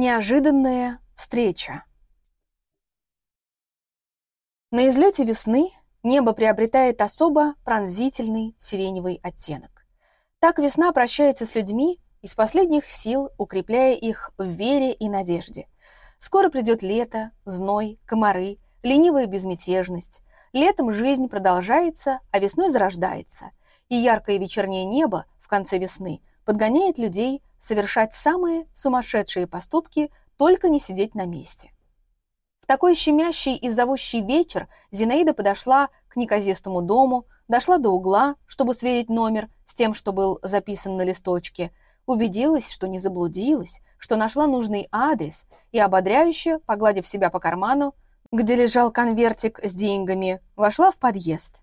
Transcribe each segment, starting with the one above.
Неожиданная встреча. На излете весны небо приобретает особо пронзительный сиреневый оттенок. Так весна прощается с людьми из последних сил, укрепляя их в вере и надежде. Скоро придет лето, зной, комары, ленивая безмятежность. Летом жизнь продолжается, а весной зарождается. И яркое вечернее небо в конце весны подгоняет людей совершать самые сумасшедшие поступки, только не сидеть на месте. В такой щемящий и зовущий вечер Зинаида подошла к неказистому дому, дошла до угла, чтобы сверить номер с тем, что был записан на листочке, убедилась, что не заблудилась, что нашла нужный адрес и, ободряюще, погладив себя по карману, где лежал конвертик с деньгами, вошла в подъезд.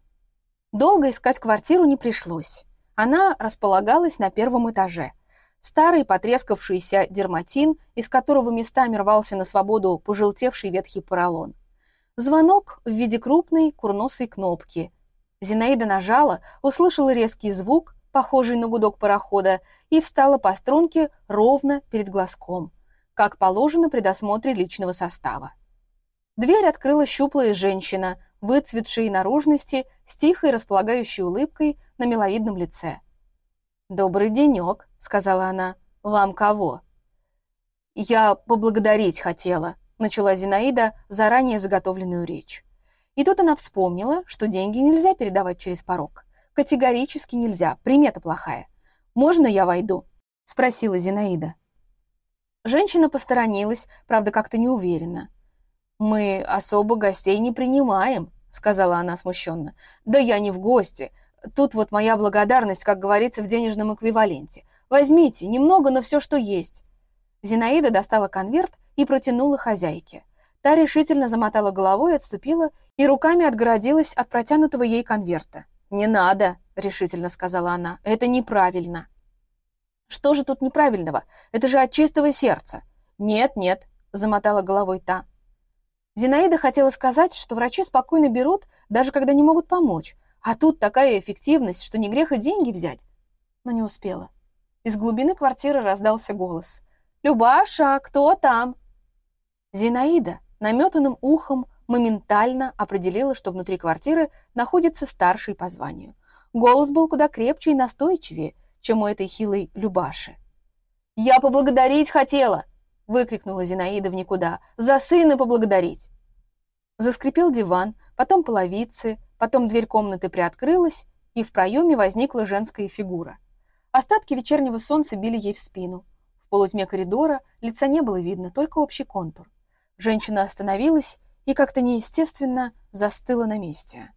Долго искать квартиру не пришлось. Она располагалась на первом этаже – старый потрескавшийся дерматин, из которого местами рвался на свободу пожелтевший ветхий поролон. Звонок в виде крупной курносой кнопки. Зинаида нажала, услышала резкий звук, похожий на гудок парохода, и встала по струнке ровно перед глазком, как положено при досмотре личного состава. Дверь открыла щуплая женщина, выцветшей наружности, с тихой располагающей улыбкой на миловидном лице. «Добрый денек», — сказала она. «Вам кого?» «Я поблагодарить хотела», — начала Зинаида заранее заготовленную речь. И тут она вспомнила, что деньги нельзя передавать через порог. Категорически нельзя, примета плохая. «Можно я войду?» — спросила Зинаида. Женщина посторонилась, правда, как-то неуверенно. «Мы особо гостей не принимаем», — сказала она смущенно. «Да я не в гости. Тут вот моя благодарность, как говорится, в денежном эквиваленте. Возьмите, немного, но все, что есть». Зинаида достала конверт и протянула хозяйке. Та решительно замотала головой, отступила и руками отгородилась от протянутого ей конверта. «Не надо», — решительно сказала она, — «это неправильно». «Что же тут неправильного? Это же от чистого сердца». «Нет, нет», — замотала головой та. Зинаида хотела сказать, что врачи спокойно берут, даже когда не могут помочь, а тут такая эффективность, что не грех и деньги взять. Но не успела. Из глубины квартиры раздался голос. «Любаша, кто там?» Зинаида наметанным ухом моментально определила, что внутри квартиры находится старший по званию. Голос был куда крепче и настойчивее, чем у этой хилой Любаши. «Я поблагодарить хотела!» — выкрикнула Зинаида в никуда. «За сына поблагодарить!» Заскрипел диван, потом половицы, Потом дверь комнаты приоткрылась, и в проеме возникла женская фигура. Остатки вечернего солнца били ей в спину. В полутьме коридора лица не было видно, только общий контур. Женщина остановилась и как-то неестественно застыла на месте.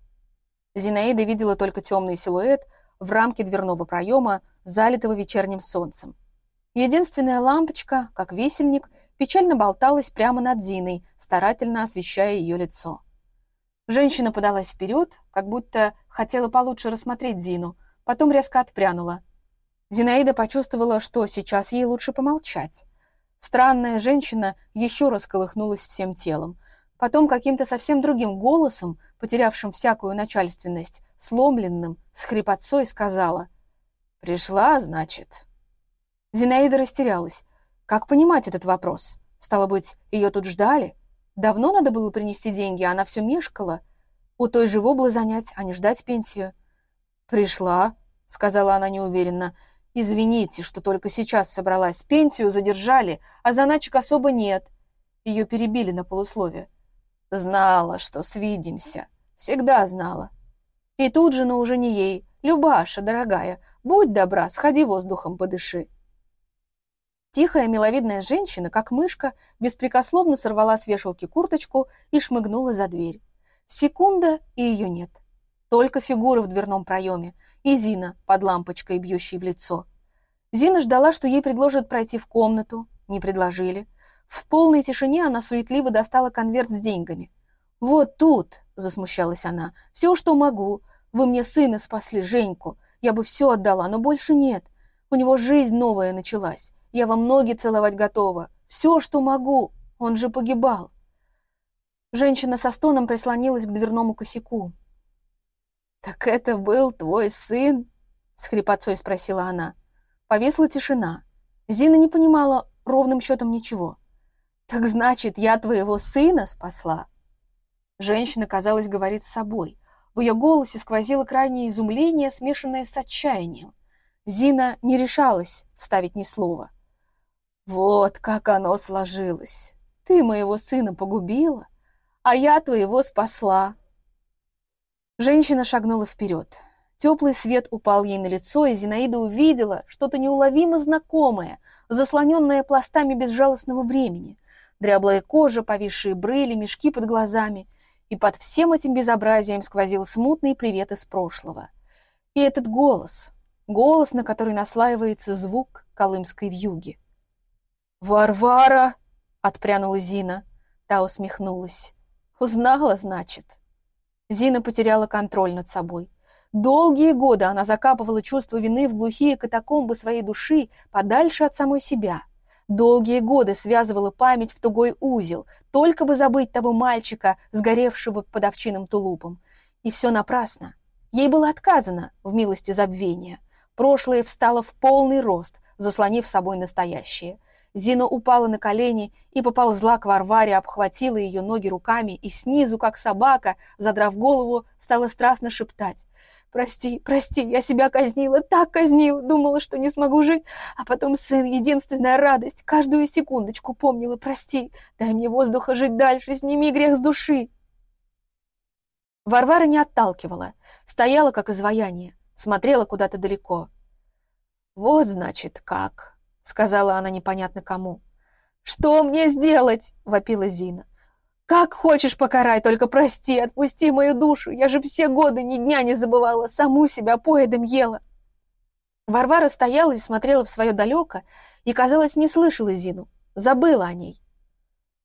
Зинаида видела только темный силуэт в рамке дверного проема, залитого вечерним солнцем. Единственная лампочка, как висельник, печально болталась прямо над Зиной, старательно освещая ее лицо. Женщина подалась вперед, как будто хотела получше рассмотреть Зину, потом резко отпрянула. Зинаида почувствовала, что сейчас ей лучше помолчать. Странная женщина еще раз колыхнулась всем телом. Потом каким-то совсем другим голосом, потерявшим всякую начальственность, сломленным, с хрипотцой сказала «Пришла, значит?» Зинаида растерялась. Как понимать этот вопрос? Стало быть, ее тут ждали? Давно надо было принести деньги, а она все мешкала. У той же воблы занять, а не ждать пенсию. «Пришла», — сказала она неуверенно. «Извините, что только сейчас собралась. Пенсию задержали, а заначек особо нет». Ее перебили на полусловие. «Знала, что свидимся. Всегда знала». И тут же, но уже не ей. «Любаша, дорогая, будь добра, сходи воздухом подыши». Тихая миловидная женщина, как мышка, беспрекословно сорвала с вешалки курточку и шмыгнула за дверь. Секунда, и ее нет. Только фигура в дверном проеме и Зина под лампочкой, бьющей в лицо. Зина ждала, что ей предложат пройти в комнату. Не предложили. В полной тишине она суетливо достала конверт с деньгами. «Вот тут», — засмущалась она, — «все, что могу. Вы мне сына спасли, Женьку. Я бы все отдала, но больше нет. У него жизнь новая началась. Я вам ноги целовать готова. Все, что могу. Он же погибал. Женщина со стоном прислонилась к дверному косяку. «Так это был твой сын?» — с хрипотцой спросила она. Повесла тишина. Зина не понимала ровным счетом ничего. «Так значит, я твоего сына спасла?» Женщина, казалось, говорит с собой. В ее голосе сквозило крайнее изумление, смешанное с отчаянием. Зина не решалась вставить ни слова. «Вот как оно сложилось! Ты моего сына погубила, а я твоего спасла!» Женщина шагнула вперед. Теплый свет упал ей на лицо, и Зинаида увидела что-то неуловимо знакомое, заслоненное пластами безжалостного времени. Дряблая кожа, повисшие брыли, мешки под глазами. И под всем этим безобразием сквозил смутный привет из прошлого. И этот голос, голос, на который наслаивается звук колымской вьюги. «Варвара!» — отпрянула Зина. Та усмехнулась. «Узнала, значит?» Зина потеряла контроль над собой. Долгие годы она закапывала чувство вины в глухие катакомбы своей души подальше от самой себя. Долгие годы связывала память в тугой узел, только бы забыть того мальчика, сгоревшего под овчиным тулупом. И все напрасно. Ей было отказано в милости забвения. Прошлое встало в полный рост, заслонив собой настоящее. Зина упала на колени и поползла к Варваре, обхватила ее ноги руками и снизу, как собака, задрав голову, стала страстно шептать. «Прости, прости, я себя казнила, так казнила, думала, что не смогу жить, а потом сын, единственная радость, каждую секундочку помнила, прости, дай мне воздуха жить дальше, сними грех с души». Варвара не отталкивала, стояла как изваяние, смотрела куда-то далеко. «Вот, значит, как!» Сказала она непонятно кому. «Что мне сделать?» — вопила Зина. «Как хочешь покарай, только прости, отпусти мою душу. Я же все годы ни дня не забывала, саму себя поедом ела». Варвара стояла и смотрела в свое далеко и, казалось, не слышала Зину, забыла о ней.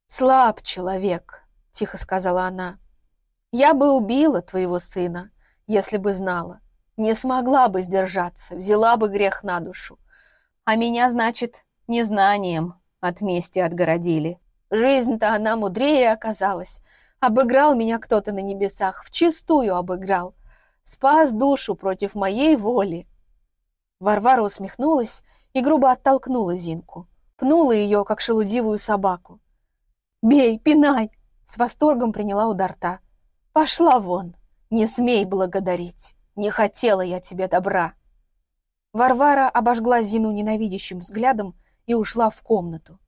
«Слаб человек», — тихо сказала она. «Я бы убила твоего сына, если бы знала. Не смогла бы сдержаться, взяла бы грех на душу. А меня, значит, незнанием от мести отгородили. Жизнь-то она мудрее оказалась. Обыграл меня кто-то на небесах, вчистую обыграл. Спас душу против моей воли. Варвара усмехнулась и грубо оттолкнула Зинку. Пнула ее, как шелудивую собаку. «Бей, пинай!» С восторгом приняла удар та. «Пошла вон! Не смей благодарить! Не хотела я тебе добра!» Варвара обожгла Зину ненавидящим взглядом и ушла в комнату.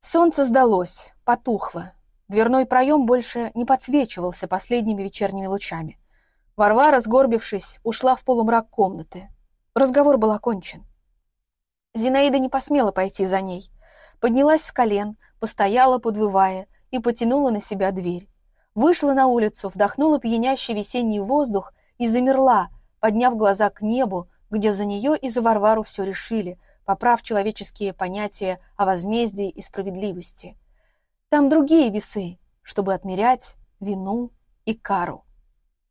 Солнце сдалось, потухло. Дверной проем больше не подсвечивался последними вечерними лучами. Варвара, сгорбившись, ушла в полумрак комнаты. Разговор был окончен. Зинаида не посмела пойти за ней. Поднялась с колен, постояла, подвывая, и потянула на себя дверь. Вышла на улицу, вдохнула пьянящий весенний воздух и замерла, подняв глаза к небу, где за нее и за Варвару все решили, поправ человеческие понятия о возмездии и справедливости. Там другие весы, чтобы отмерять вину и кару.